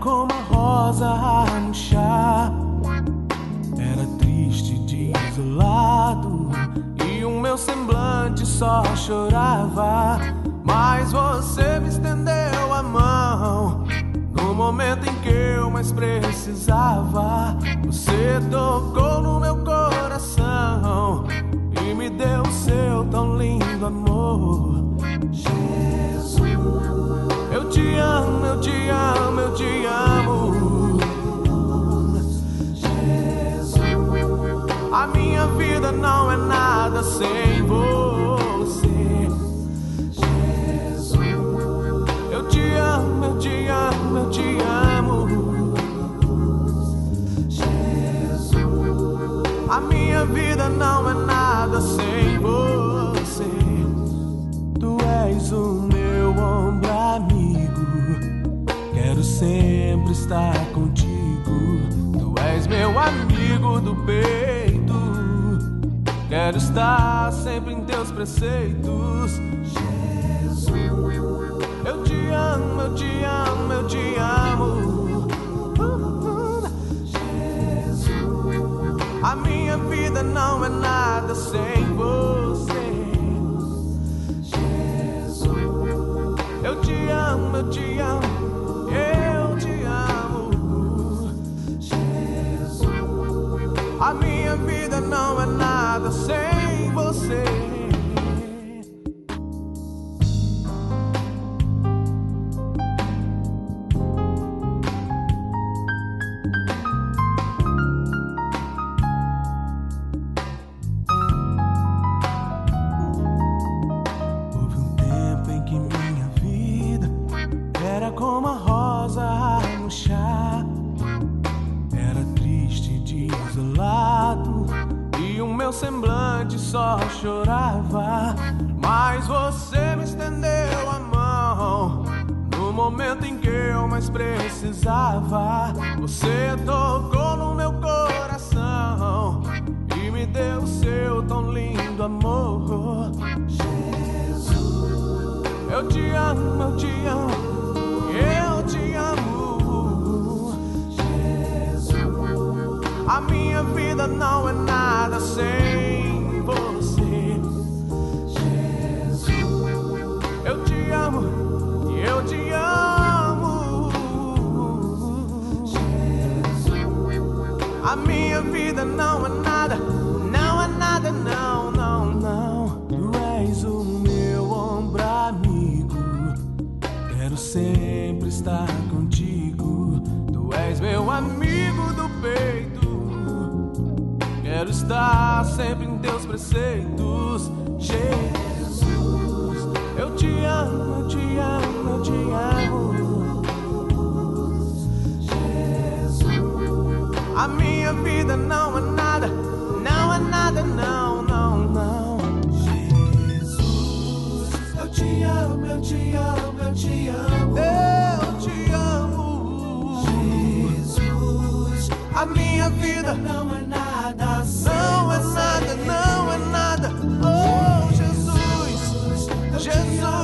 Como a rosa a murchar. Era triste, desolado. E o meu semblante só chorava. Mas você me estendeu a mão. No momento em que eu mais precisava, você tocou no meu coração e me deu o seu tão lindo amor. Jesus, eu te amo, sempre estar contigo. Tu és meu amigo do peito. Quero estar sempre em teus preceitos. Jesus, eu te amo, eu te amo, eu te amo. Sem você. Houve um tempo em que minha vida era como a rosa a murchar. Era triste, desolado, e o meu semblante só chorava. Mas você me estendeu a mão no momento em que eu mais precisava. Você tocou no meu coração e me deu seu tão lindo amor. Jesus, eu te amo, eu te amo, eu te amo. Jesus, a minha vida não é nada vida não é nada, não é nada, não, não, não. Tu és o meu ombro amigo. Quero sempre estar contigo. Tu és meu amigo do peito. Quero estar sempre em teus preceitos. Jesus, eu te amo, A minha vida não é nada, não é nada, não, não, não. Jesus, eu te amo, eu te amo, eu te amo. Eu te amo. Jesus, a minha vida não é nada, não é nada, não é nada. Oh, Jesus, Jesus.